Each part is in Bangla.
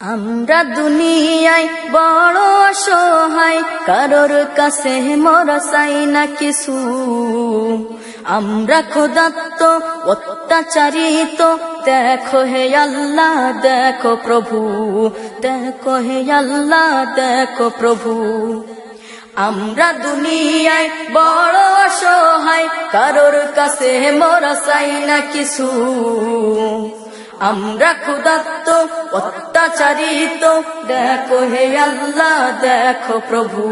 আমরা দুনিয়ায় বড় অসহায়, কারোর কাছে মরা চাই না কিছু। আমরা খোদাত্ত অত্যাচারিত, দেখো হে আল্লাহ, দেখো প্রভু, দেখো হে আল্লাহ, দেখো প্রভু। আমরা দুনিয়ায় বড় অসহায়, কারোর কাছে মরা চাই না কিছু। আমরা ক্ষুদাত্ত অত্যাচারিত। দেখো হে আল্লাহ, দেখো প্রভু।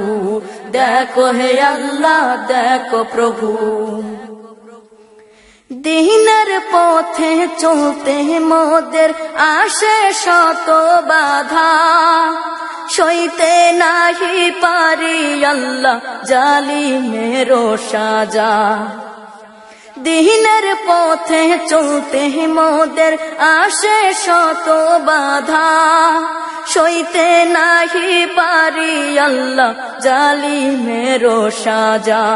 দেখো হে আল্লাহ, দেখো প্রভু। দিনের পথে চলতে মোদের আসে শত বাধা। সইতে নাহি পারি আল্লাহ জালি মেরো সাজা। দিনের পথে চলতে মোদের আসে শত বাধা। সইতে নাহি পারি আল্লাহ জালি মেরো সাজা।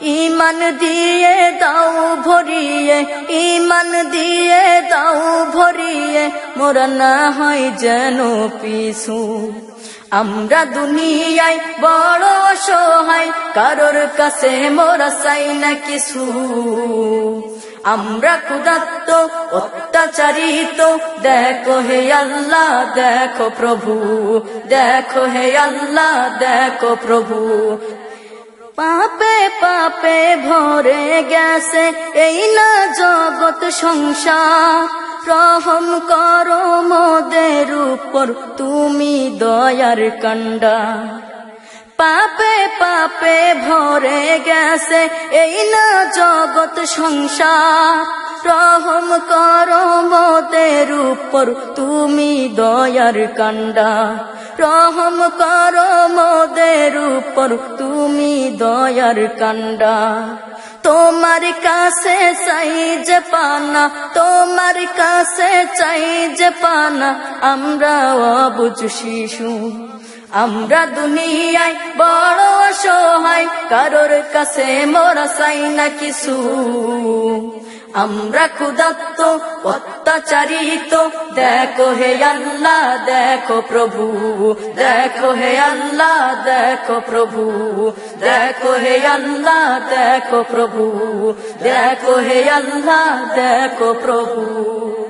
ইমান দিয়ে দাও ভরিয়ে ইমান দিয়ে দাও ভরিয়ে, মোরা না হয় যেন পিছু। আমরা দুনিয়ায় বড় সহায়, কারোর কাছে মোরা চাই না কিছু। আমরা ক্ষুদাত্ত অত্যাচারিত, দেখো হে আল্লাহ, দেখো প্রভু, দেখো হে আল্লাহ, দেখো প্রভু। পাপে পাপে ভরে গেছে এই না জগৎ সংসার। রহম করো মোদের উপর, তুমি দয়ার কন্ডা পাপে পাপে ভরে গেছে এই না জগৎ সংসার। রহম করো মোদের উপর, তুমি দয়ার কান্ডা রহম করো মোদের উপর, তুমি দয়ার কান্ডা তোমার কাছে চাই যে পানা, তোমার কাছে চাই যে পানা। আমরা অবুঝ শিশু, আমরা দুনিয়ায় বড় কারোর কাছে মোরা চাই না কিছু। আমরা ক্ষুদাত্ত অত্যাচারিত। দেখো হে আল্লাহ, দেখো প্রভু। দেখো হে আল্লাহ, দেখো প্রভু। দেখো হে আল্লাহ, দেখো প্রভু। দেখো হে আল্লাহ, দেখো প্রভু।